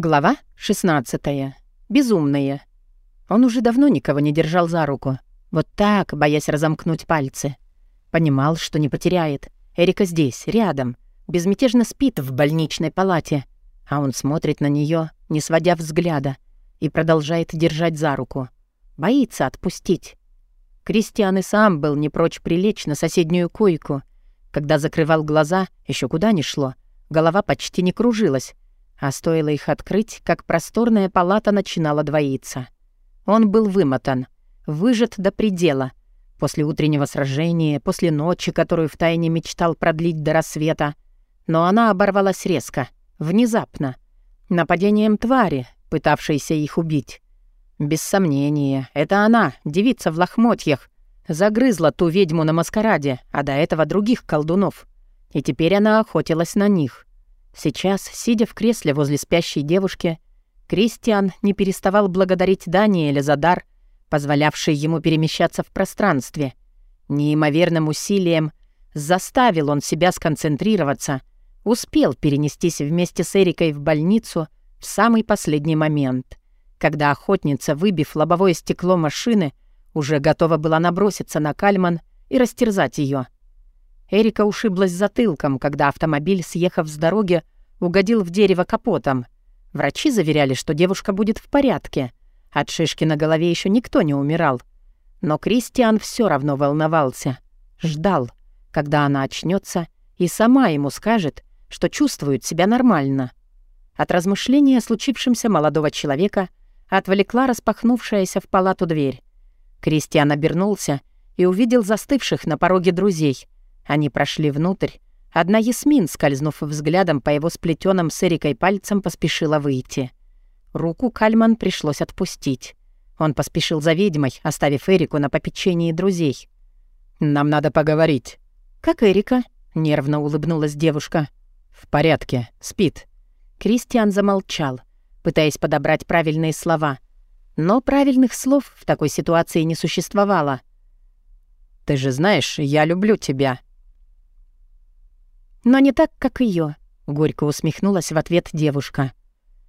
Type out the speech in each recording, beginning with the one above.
Глава 16. Безумные. Он уже давно никого не держал за руку. Вот так, боясь разомкнуть пальцы. Понимал, что не потеряет. Эрика здесь, рядом. Безмятежно спит в больничной палате. А он смотрит на нее, не сводя взгляда, и продолжает держать за руку. Боится отпустить. Кристиан и сам был не прочь прилечь на соседнюю койку. Когда закрывал глаза, еще куда ни шло. Голова почти не кружилась, а стоило их открыть, как просторная палата начинала двоиться. Он был вымотан, выжат до предела. После утреннего сражения, после ночи, которую втайне мечтал продлить до рассвета. Но она оборвалась резко, внезапно. Нападением твари, пытавшейся их убить. Без сомнения, это она, девица в лохмотьях, загрызла ту ведьму на маскараде, а до этого других колдунов. И теперь она охотилась на них. Сейчас, сидя в кресле возле спящей девушки, Кристиан не переставал благодарить Даниэля за дар, позволявший ему перемещаться в пространстве. Неимоверным усилием заставил он себя сконцентрироваться, успел перенестись вместе с Эрикой в больницу в самый последний момент, когда охотница, выбив лобовое стекло машины, уже готова была наброситься на Кальман и растерзать ее. Эрика ушиблась затылком, когда автомобиль, съехав с дороги, угодил в дерево капотом. Врачи заверяли, что девушка будет в порядке. От шишки на голове еще никто не умирал. Но Кристиан все равно волновался. Ждал, когда она очнется и сама ему скажет, что чувствует себя нормально. От размышления о случившемся молодого человека отвлекла распахнувшаяся в палату дверь. Кристиан обернулся и увидел застывших на пороге друзей — они прошли внутрь. Одна Ясмин, скользнув взглядом по его сплетенным с Эрикой пальцем, поспешила выйти. Руку Кальман пришлось отпустить. Он поспешил за ведьмой, оставив Эрику на попечении друзей. «Нам надо поговорить». «Как Эрика?» — нервно улыбнулась девушка. «В порядке. Спит». Кристиан замолчал, пытаясь подобрать правильные слова. Но правильных слов в такой ситуации не существовало. «Ты же знаешь, я люблю тебя», но не так, как ее. горько усмехнулась в ответ девушка.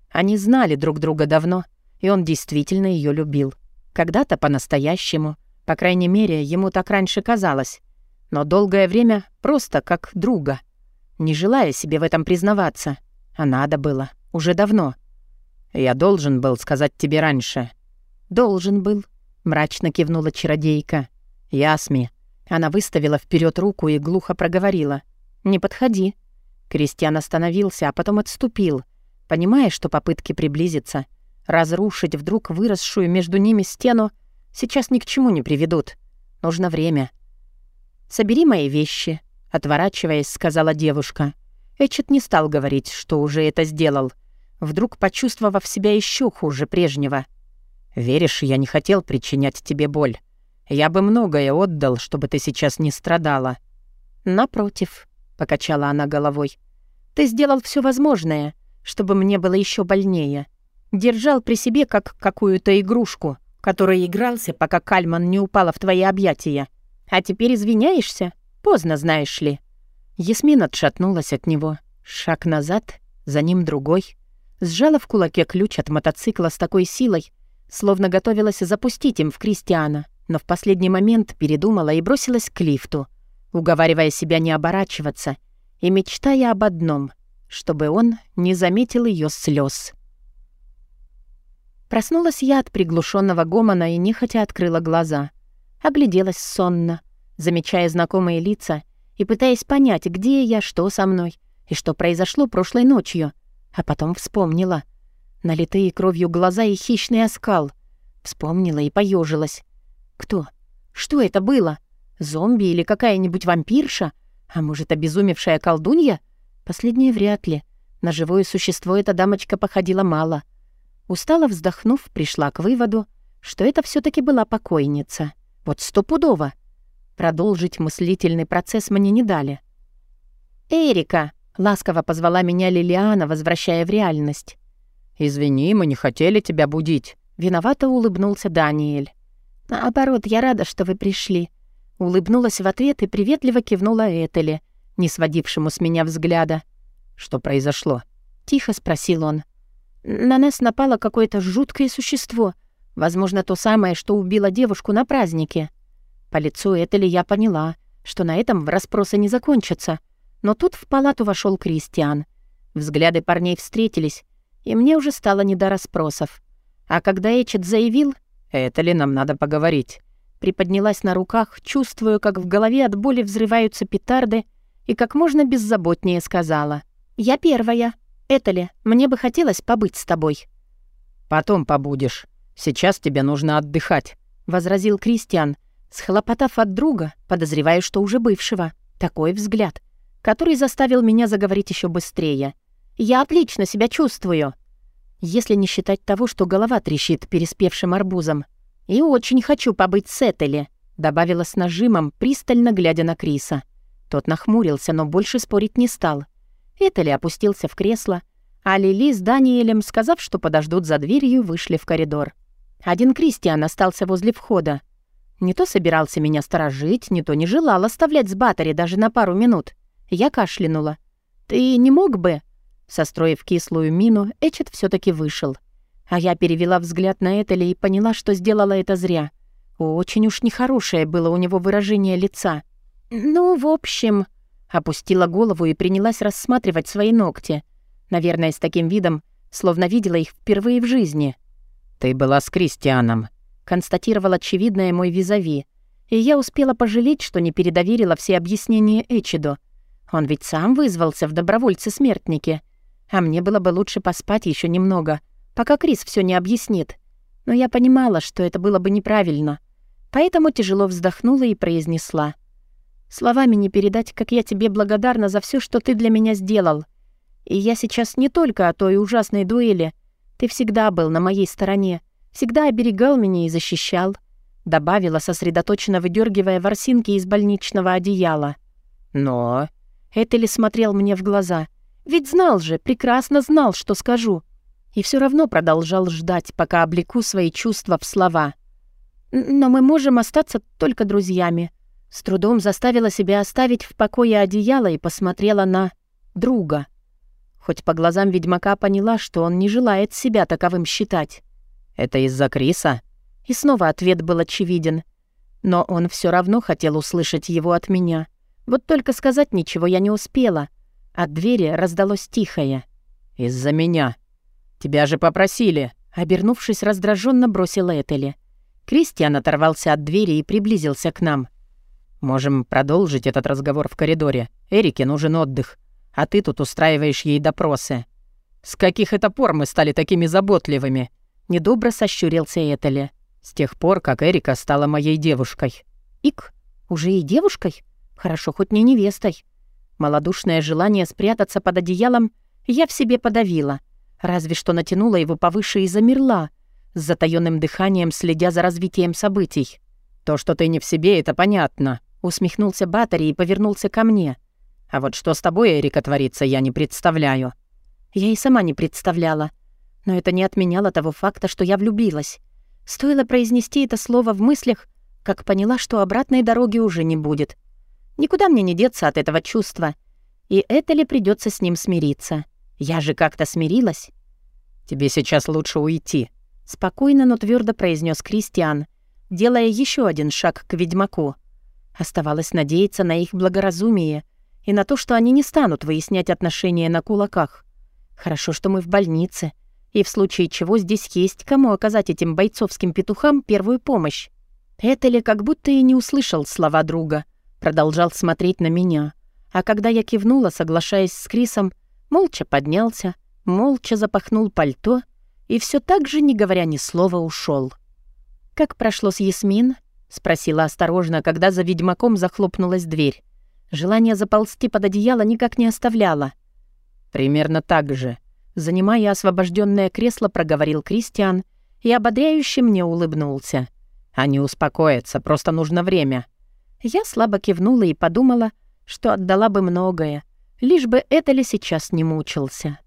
Они знали друг друга давно, и он действительно ее любил. Когда-то по-настоящему, по крайней мере, ему так раньше казалось. Но долгое время просто как друга. Не желая себе в этом признаваться. А надо было. Уже давно. «Я должен был сказать тебе раньше». «Должен был», — мрачно кивнула чародейка. «Ясми». Она выставила вперед руку и глухо проговорила. «Не подходи». Кристиан остановился, а потом отступил, понимая, что попытки приблизиться, разрушить вдруг выросшую между ними стену сейчас ни к чему не приведут. Нужно время. «Собери мои вещи», — отворачиваясь, сказала девушка. Эчет не стал говорить, что уже это сделал, вдруг почувствовав себя еще хуже прежнего. «Веришь, я не хотел причинять тебе боль. Я бы многое отдал, чтобы ты сейчас не страдала». «Напротив», покачала она головой. Ты сделал все возможное, чтобы мне было еще больнее. Держал при себе как какую-то игрушку, которой игрался, пока Кальман не упала в твои объятия. А теперь извиняешься? Поздно, знаешь ли. Ясмин отшатнулась от него. Шаг назад, за ним другой. Сжала в кулаке ключ от мотоцикла с такой силой, словно готовилась запустить им в Кристиана, но в последний момент передумала и бросилась к лифту — уговаривая себя не оборачиваться и мечтая об одном, чтобы он не заметил ее слез. Проснулась я от приглушенного гомона и нехотя открыла глаза. Огляделась сонно, замечая знакомые лица и пытаясь понять, где я, что со мной и что произошло прошлой ночью. А потом вспомнила. Налитые кровью глаза и хищный оскал. Вспомнила и поежилась. Кто? Что это было? — Зомби или какая-нибудь вампирша? А может, обезумевшая колдунья? Последнее вряд ли. На живое существо эта дамочка походила мало. Устало вздохнув, пришла к выводу, что это все таки была покойница. Вот стопудово. Продолжить мыслительный процесс мне не дали. «Эрика!» — ласково позвала меня Лилиана, возвращая в реальность. «Извини, мы не хотели тебя будить», — виновато улыбнулся Даниэль. «Наоборот, я рада, что вы пришли. Улыбнулась в ответ и приветливо кивнула Этели, не сводившему с меня взгляда. «Что произошло?» — тихо спросил он. На нас напало какое-то жуткое существо. Возможно, то самое, что убило девушку на празднике. По лицу Этели я поняла, что на этом расспросы не закончатся. Но тут в палату вошел Кристиан. Взгляды парней встретились, и мне уже стало не до расспросов. А когда Эчет заявил, «Это нам надо поговорить?» Приподнялась на руках, чувствуя, как в голове от боли взрываются петарды, и как можно беззаботнее сказала. «Я первая. Это ли, мне бы хотелось побыть с тобой». «Потом побудешь. Сейчас тебе нужно отдыхать», — возразил Кристиан, схлопотав от друга, подозревая, что уже бывшего. Такой взгляд, который заставил меня заговорить еще быстрее. «Я отлично себя чувствую», если не считать того, что голова трещит переспевшим арбузом. «И очень хочу побыть с Этели», — добавила с нажимом, пристально глядя на Криса. Тот нахмурился, но больше спорить не стал. Этели опустился в кресло, а Лили с Даниэлем, сказав, что подождут за дверью, вышли в коридор. Один Кристиан остался возле входа. Не то собирался меня сторожить, не то не желал оставлять с Баттери даже на пару минут. Я кашлянула. «Ты не мог бы?» Состроив кислую мину, Эчет все таки вышел. А я перевела взгляд на Этели и поняла, что сделала это зря. Очень уж нехорошее было у него выражение лица. «Ну, в общем...» Опустила голову и принялась рассматривать свои ногти. Наверное, с таким видом, словно видела их впервые в жизни. «Ты была с Кристианом», — констатировал очевидное мой визави. И я успела пожалеть, что не передоверила все объяснения Эчиду. Он ведь сам вызвался в добровольцы-смертники. А мне было бы лучше поспать еще немного, пока Крис все не объяснит. Но я понимала, что это было бы неправильно. Поэтому тяжело вздохнула и произнесла. «Словами не передать, как я тебе благодарна за все, что ты для меня сделал. И я сейчас не только о той ужасной дуэли. Ты всегда был на моей стороне, всегда оберегал меня и защищал», добавила, сосредоточенно выдергивая ворсинки из больничного одеяла. «Но...» Этели смотрел мне в глаза. Ведь знал же, прекрасно знал, что скажу и все равно продолжал ждать, пока облеку свои чувства в слова. «Но мы можем остаться только друзьями». С трудом заставила себя оставить в покое одеяло и посмотрела на друга. Хоть по глазам ведьмака поняла, что он не желает себя таковым считать. «Это из-за Криса?» И снова ответ был очевиден. Но он все равно хотел услышать его от меня. Вот только сказать ничего я не успела. От двери раздалось тихое. «Из-за меня», «Тебя же попросили!» Обернувшись, раздраженно бросила Этели. Кристиан оторвался от двери и приблизился к нам. «Можем продолжить этот разговор в коридоре. Эрике нужен отдых, а ты тут устраиваешь ей допросы. С каких это пор мы стали такими заботливыми?» Недобро сощурился Этели. «С тех пор, как Эрика стала моей девушкой». «Ик? Уже и девушкой? Хорошо, хоть не невестой». Молодушное желание спрятаться под одеялом я в себе подавила — Разве что натянула его повыше и замерла, с затаённым дыханием следя за развитием событий. «То, что ты не в себе, это понятно», — усмехнулся Баттери и повернулся ко мне. «А вот что с тобой, Эрика, творится, я не представляю». Я и сама не представляла. Но это не отменяло того факта, что я влюбилась. Стоило произнести это слово в мыслях, как поняла, что обратной дороги уже не будет. Никуда мне не деться от этого чувства. И это ли придется с ним смириться? Я же как-то смирилась. «Тебе сейчас лучше уйти», — спокойно, но твердо произнес Кристиан, делая еще один шаг к ведьмаку. Оставалось надеяться на их благоразумие и на то, что они не станут выяснять отношения на кулаках. Хорошо, что мы в больнице, и в случае чего здесь есть кому оказать этим бойцовским петухам первую помощь. Это ли как будто и не услышал слова друга, продолжал смотреть на меня. А когда я кивнула, соглашаясь с Крисом, молча поднялся, молча запахнул пальто и все так же, не говоря ни слова, ушел. «Как прошло с Ясмин?» — спросила осторожно, когда за ведьмаком захлопнулась дверь. Желание заползти под одеяло никак не оставляло. «Примерно так же», — занимая освобожденное кресло, проговорил Кристиан и ободряюще мне улыбнулся. «Они успокоятся, просто нужно время». Я слабо кивнула и подумала, что отдала бы многое, лишь бы это ли сейчас не мучился.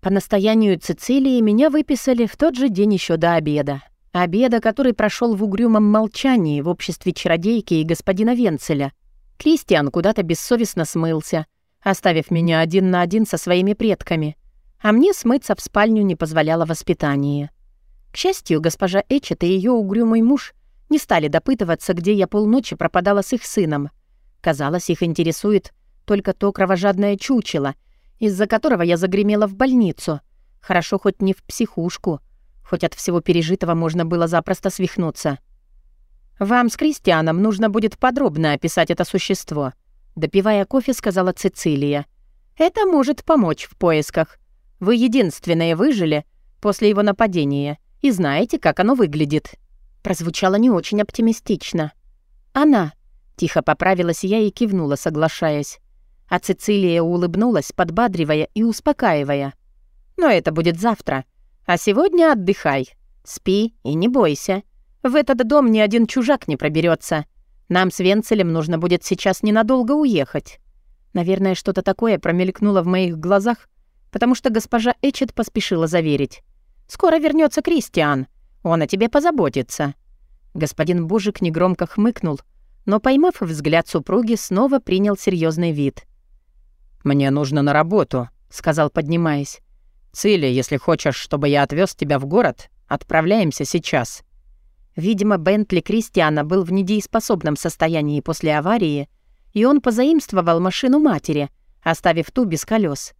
По настоянию Цицилии меня выписали в тот же день еще до обеда. Обеда, который прошел в угрюмом молчании в обществе чародейки и господина Венцеля. Кристиан куда-то бессовестно смылся, оставив меня один на один со своими предками. а мне смыться в спальню не позволяло воспитание. К счастью, госпожа Эчет и ее угрюмый муж не стали допытываться, где я полночи пропадала с их сыном. Казалось, их интересует только то кровожадное чучело, из-за которого я загремела в больницу. Хорошо хоть не в психушку, хоть от всего пережитого можно было запросто свихнуться. «Вам с Кристианом нужно будет подробно описать это существо», допивая кофе, сказала Цицилия. «Это может помочь в поисках. Вы единственные выжили после его нападения и знаете, как оно выглядит». Прозвучало не очень оптимистично. «Она», — тихо поправилась я и кивнула, соглашаясь. А Цицилия улыбнулась, подбадривая и успокаивая. «Но это будет завтра. А сегодня отдыхай. Спи и не бойся. В этот дом ни один чужак не проберется. Нам с Венцелем нужно будет сейчас ненадолго уехать». Наверное, что-то такое промелькнуло в моих глазах, потому что госпожа Эчет поспешила заверить. «Скоро вернется Кристиан. Он о тебе позаботится». Господин Бужик негромко хмыкнул, но, поймав взгляд супруги, снова принял серьезный вид. «Мне нужно на работу», — сказал, поднимаясь. «Цили, если хочешь, чтобы я отвез тебя в город, отправляемся сейчас». Видимо, Бентли Кристиана был в недееспособном состоянии после аварии, и он позаимствовал машину матери, оставив ту без колес.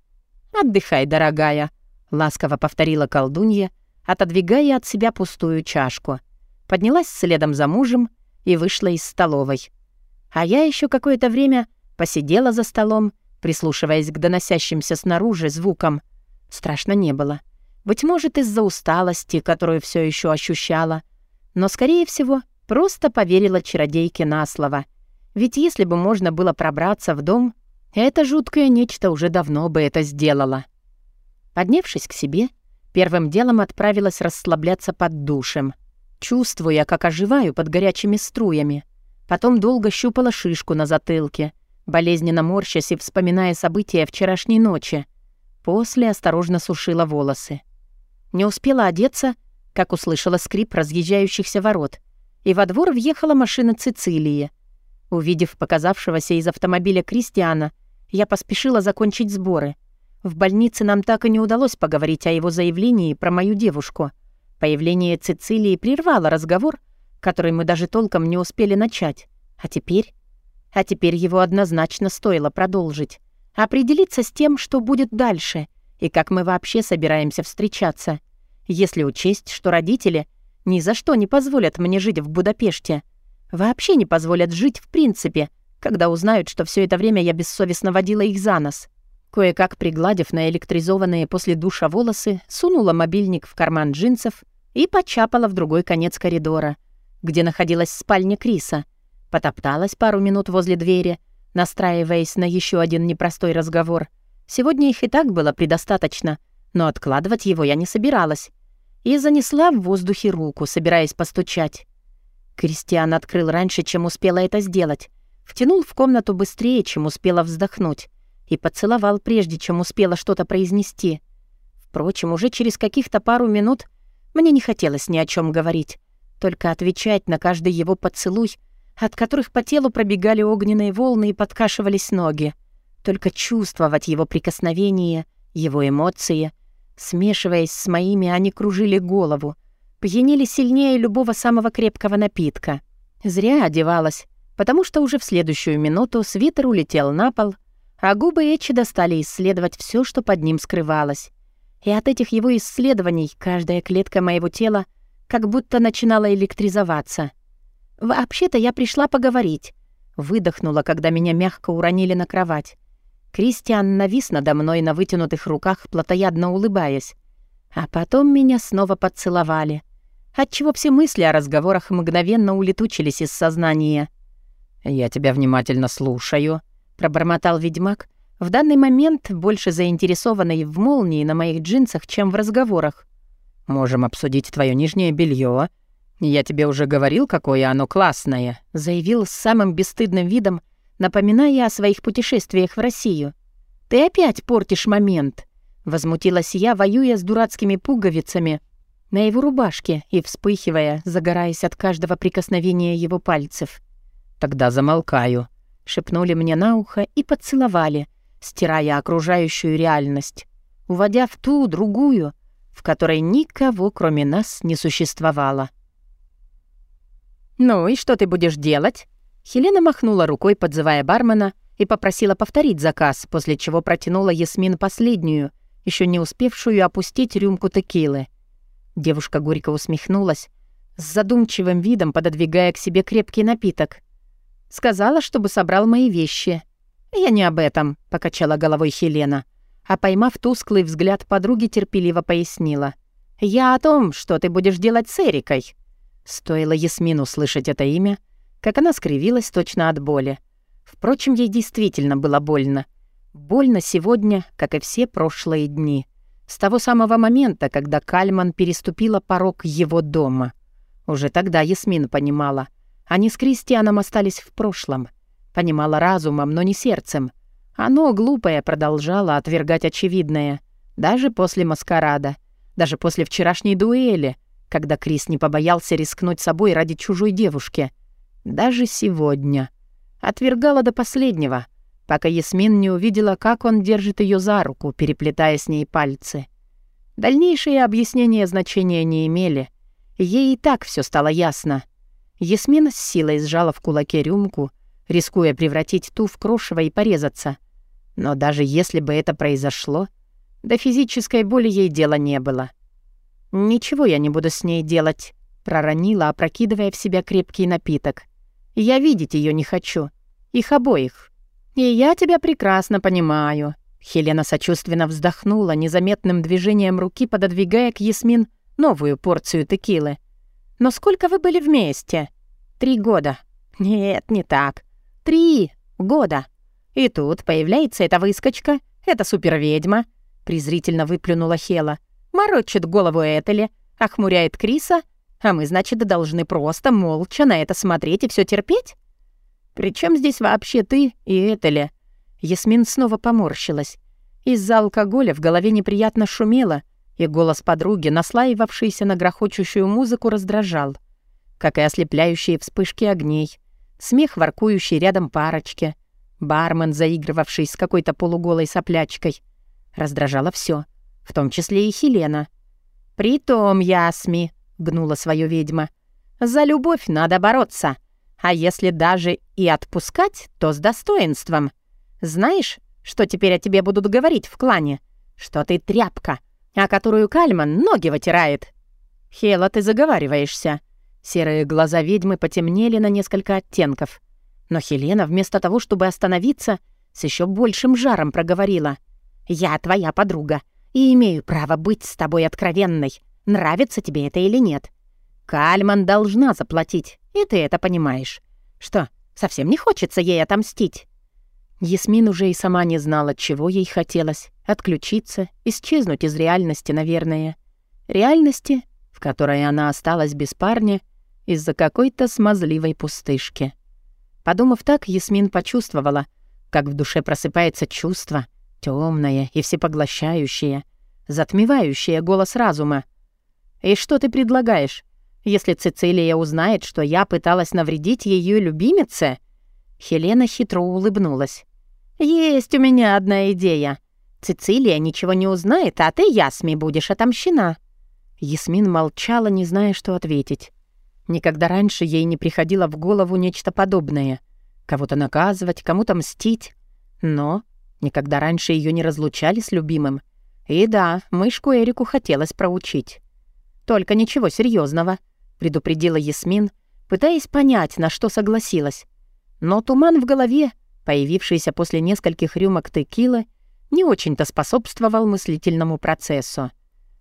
«Отдыхай, дорогая», — ласково повторила колдунья, отодвигая от себя пустую чашку. Поднялась следом за мужем и вышла из столовой. А я еще какое-то время посидела за столом, прислушиваясь к доносящимся снаружи звукам. Страшно не было. Быть может, из-за усталости, которую все еще ощущала. Но, скорее всего, просто поверила чародейке на слово. Ведь если бы можно было пробраться в дом, это жуткое нечто уже давно бы это сделало. Поднявшись к себе, первым делом отправилась расслабляться под душем, чувствуя, как оживаю под горячими струями. Потом долго щупала шишку на затылке, болезненно морщась и вспоминая события вчерашней ночи. После осторожно сушила волосы. Не успела одеться, как услышала скрип разъезжающихся ворот, и во двор въехала машина Цицилии. Увидев показавшегося из автомобиля Кристиана, я поспешила закончить сборы. В больнице нам так и не удалось поговорить о его заявлении про мою девушку. Появление Цицилии прервало разговор, который мы даже толком не успели начать. А теперь? А теперь его однозначно стоило продолжить. Определиться с тем, что будет дальше, и как мы вообще собираемся встречаться. Если учесть, что родители ни за что не позволят мне жить в Будапеште. Вообще не позволят жить в принципе — когда узнают, что все это время я бессовестно водила их за нос. Кое-как пригладив на электризованные после душа волосы, сунула мобильник в карман джинсов и почапала в другой конец коридора, где находилась спальня Криса. Потопталась пару минут возле двери, настраиваясь на еще один непростой разговор. Сегодня их и так было предостаточно, но откладывать его я не собиралась. И занесла в воздухе руку, собираясь постучать. Кристиан открыл раньше, чем успела это сделать, Втянул в комнату быстрее, чем успела вздохнуть, и поцеловал, прежде чем успела что-то произнести. Впрочем, уже через каких-то пару минут мне не хотелось ни о чем говорить, только отвечать на каждый его поцелуй, от которых по телу пробегали огненные волны и подкашивались ноги, только чувствовать его прикосновение, его эмоции. Смешиваясь с моими, они кружили голову, пьянели сильнее любого самого крепкого напитка. Зря одевалась, потому что уже в следующую минуту свитер улетел на пол, а губы Эчи достали исследовать все, что под ним скрывалось. И от этих его исследований каждая клетка моего тела как будто начинала электризоваться. «Вообще-то я пришла поговорить», — выдохнула, когда меня мягко уронили на кровать. Кристиан навис надо мной на вытянутых руках, плотоядно улыбаясь. А потом меня снова поцеловали, отчего все мысли о разговорах мгновенно улетучились из сознания. «Я тебя внимательно слушаю», — пробормотал ведьмак, в данный момент больше заинтересованный в молнии на моих джинсах, чем в разговорах. «Можем обсудить твое нижнее белье. Я тебе уже говорил, какое оно классное», — заявил с самым бесстыдным видом, напоминая о своих путешествиях в Россию. «Ты опять портишь момент», — возмутилась я, воюя с дурацкими пуговицами на его рубашке и вспыхивая, загораясь от каждого прикосновения его пальцев. «Тогда замолкаю», — шепнули мне на ухо и поцеловали, стирая окружающую реальность. уводя в ту, другую, в которой никого, кроме нас, не существовало. «Ну и что ты будешь делать?» Хелена махнула рукой, подзывая бармена, и попросила повторить заказ, после чего протянула Ясмин последнюю, еще не успевшую опустить рюмку текилы. Девушка горько усмехнулась, с задумчивым видом пододвигая к себе крепкий напиток. Сказала, чтобы собрал мои вещи. «Я не об этом», — покачала головой Хелена, а, поймав тусклый взгляд подруги, терпеливо пояснила. «Я о том, что ты будешь делать с Эрикой». Стоило Ясмину слышать это имя, как она скривилась точно от боли. Впрочем, ей действительно было больно. Больно сегодня, как и все прошлые дни. С того самого момента, когда Кальман переступила порог его дома. Уже тогда Ясмин понимала. Они с Кристианом остались в прошлом. Понимала разумом, но не сердцем. Оно, глупое, продолжало отвергать очевидное. Даже после маскарада. Даже после вчерашней дуэли, когда Крис не побоялся рискнуть собой ради чужой девушки. Даже сегодня. Отвергала до последнего, пока Ясмин не увидела, как он держит ее за руку, переплетая с ней пальцы. Дальнейшие объяснения значения не имели. Ей и так все стало ясно. Ясмин с силой сжала в кулаке рюмку, рискуя превратить ту в крошево и порезаться. Но даже если бы это произошло, до физической боли ей дела не было. «Ничего я не буду с ней делать», — проронила, опрокидывая в себя крепкий напиток. Я видеть ее не хочу. Их обоих. И я тебя прекрасно понимаю». Хелена сочувственно вздохнула, незаметным движением руки пододвигая к Ясмин новую порцию текилы. «Но сколько вы были вместе?» «Три года». «Нет, не так. Три года. И тут появляется эта выскочка, эта суперведьма», презрительно выплюнула Хела. «Морочит голову Этели, охмуряет Криса, а мы, значит, должны просто молча на это смотреть и все терпеть? Причем здесь вообще ты и это ли? Ясмин снова поморщилась. Из-за алкоголя в голове неприятно шумело, и голос подруги, наслаивавшийся на грохочущую музыку, раздражал. Как и ослепляющие вспышки огней, смех, воркующий рядом парочки, бармен, заигрывавший с какой-то полуголой соплячкой. Раздражало все, в том числе и Хелена. «Притом, Ясми», гнула свое ведьма. «За любовь надо бороться. А если даже и отпускать, то с достоинством. Знаешь, что теперь о тебе будут говорить в клане? Что ты тряпка, о которую Кальман ноги вытирает». «Хела, ты заговариваешься». Серые глаза ведьмы потемнели на несколько оттенков. Но Хелена, вместо того, чтобы остановиться, с еще большим жаром проговорила. «Я твоя подруга и имею право быть с тобой откровенной. Нравится тебе это или нет. Кальман должна заплатить, и ты это понимаешь. Что, совсем не хочется ей отомстить?» Ясмин уже и сама не знала, чего ей хотелось. Отключиться, исчезнуть из реальности, наверное. Реальности, в которой она осталась без парня из-за какой-то смазливой пустышки. Подумав так, Ясмин почувствовала, как в душе просыпается чувство, темное и всепоглощающее, затмевающее голос разума. «И что ты предлагаешь? Если Цицилия узнает, что я пыталась навредить ее любимице?» Хелена хитро улыбнулась. «Есть у меня одна идея. Цицилия ничего не узнает, а ты, Ясми, будешь отомщена». Ясмин молчала, не зная, что ответить. Никогда раньше ей не приходило в голову нечто подобное. Кого-то наказывать, кому-то мстить. Но никогда раньше ее не разлучали с любимым. И да, мышку Эрику хотелось проучить. «Только ничего серьезного, предупредила Ясмин, пытаясь понять, на что согласилась. Но туман в голове, появившийся после нескольких рюмок текилы, не очень-то способствовал мыслительному процессу.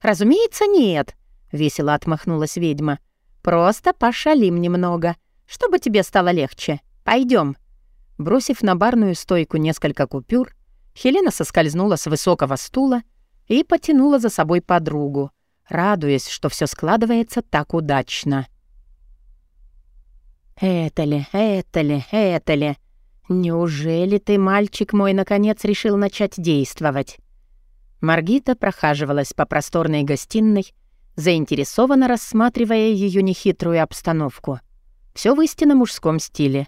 «Разумеется, нет», — весело отмахнулась ведьма. «Просто пошалим немного, чтобы тебе стало легче. Пойдем. Бросив на барную стойку несколько купюр, Хелена соскользнула с высокого стула и потянула за собой подругу, радуясь, что все складывается так удачно. «Это ли, это ли, это ли? Неужели ты, мальчик мой, наконец решил начать действовать?» Маргита прохаживалась по просторной гостиной, заинтересованно рассматривая ее нехитрую обстановку. Все в истинно мужском стиле.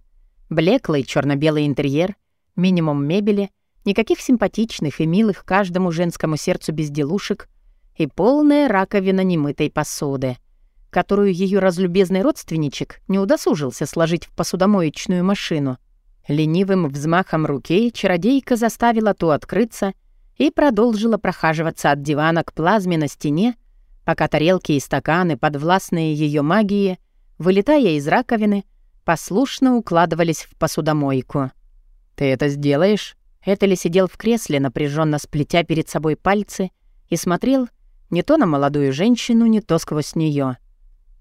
Блеклый черно белый интерьер, минимум мебели, Никаких симпатичных и милых каждому женскому сердцу безделушек и полная раковина немытой посуды, которую ее разлюбезный родственничек не удосужился сложить в посудомоечную машину. Ленивым взмахом руки чародейка заставила ту открыться и продолжила прохаживаться от дивана к плазме на стене, пока тарелки и стаканы, подвластные ее магии, вылетая из раковины, послушно укладывались в посудомойку. «Ты это сделаешь?» Этели сидел в кресле, напряженно сплетя перед собой пальцы, и смотрел не то на молодую женщину, не то сквозь нее.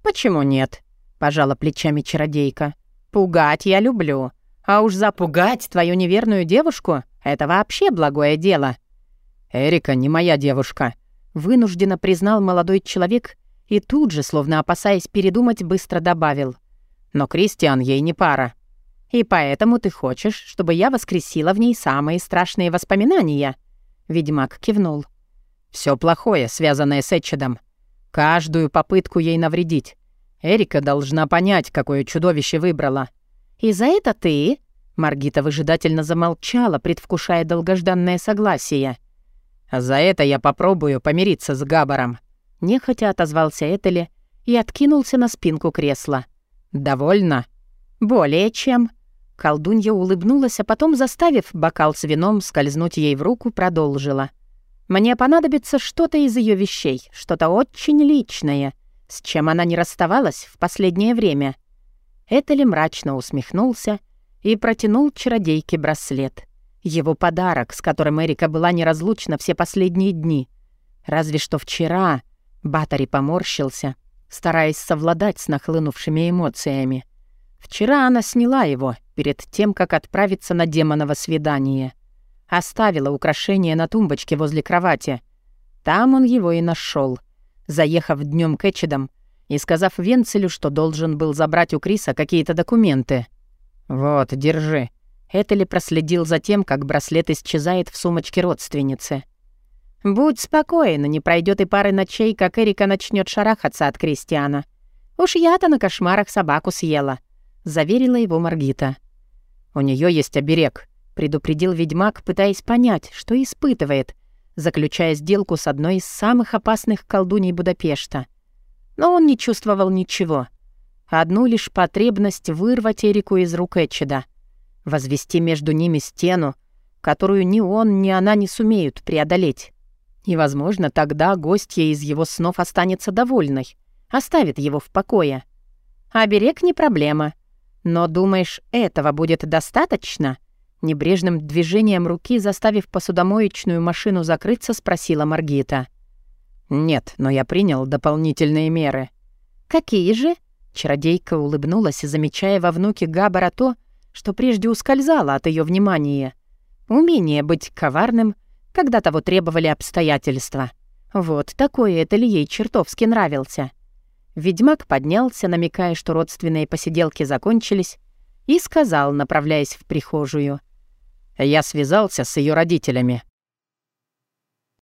«Почему нет?» — пожала плечами чародейка. «Пугать я люблю. А уж запугать твою неверную девушку — это вообще благое дело». «Эрика не моя девушка», — вынужденно признал молодой человек и тут же, словно опасаясь передумать, быстро добавил. «Но Кристиан ей не пара». «И поэтому ты хочешь, чтобы я воскресила в ней самые страшные воспоминания?» Ведьмак кивнул. Все плохое, связанное с Этчедом. Каждую попытку ей навредить. Эрика должна понять, какое чудовище выбрала. «И за это ты?» Маргита выжидательно замолчала, предвкушая долгожданное согласие. «А за это я попробую помириться с Габаром», — нехотя отозвался Этели и откинулся на спинку кресла. «Довольно?» «Более чем». Колдунья улыбнулась, а потом, заставив бокал с вином скользнуть ей в руку, продолжила. «Мне понадобится что-то из ее вещей, что-то очень личное, с чем она не расставалась в последнее время». Этели мрачно усмехнулся и протянул чародейке браслет. Его подарок, с которым Эрика была неразлучна все последние дни. Разве что вчера Батари поморщился, стараясь совладать с нахлынувшими эмоциями. Вчера она сняла его перед тем, как отправиться на демоново свидание. Оставила украшение на тумбочке возле кровати. Там он его и нашел, заехав днем к Эчидам и сказав Венцелю, что должен был забрать у Криса какие-то документы. «Вот, держи». Этели проследил за тем, как браслет исчезает в сумочке родственницы. «Будь спокоен, не пройдет и пары ночей, как Эрика начнет шарахаться от Кристиана. Уж я-то на кошмарах собаку съела», — заверила его Маргита. «У нее есть оберег», — предупредил ведьмак, пытаясь понять, что испытывает, заключая сделку с одной из самых опасных колдуней Будапешта. Но он не чувствовал ничего. Одну лишь потребность вырвать Эрику из рук Эчеда, возвести между ними стену, которую ни он, ни она не сумеют преодолеть. И, возможно, тогда гостья из его снов останется довольной, оставит его в покое. А берег не проблема. Но думаешь, этого будет достаточно? Небрежным движением руки, заставив посудомоечную машину закрыться, спросила Маргита. «Нет, но я принял дополнительные меры». «Какие же?» Чародейка улыбнулась, замечая во внуке Габара то, что прежде ускользало от ее внимания. Умение быть коварным, когда того требовали обстоятельства. Вот такое это ли ей чертовски нравился. Ведьмак поднялся, намекая, что родственные посиделки закончились, и сказал, направляясь в прихожую. «Я связался с ее родителями.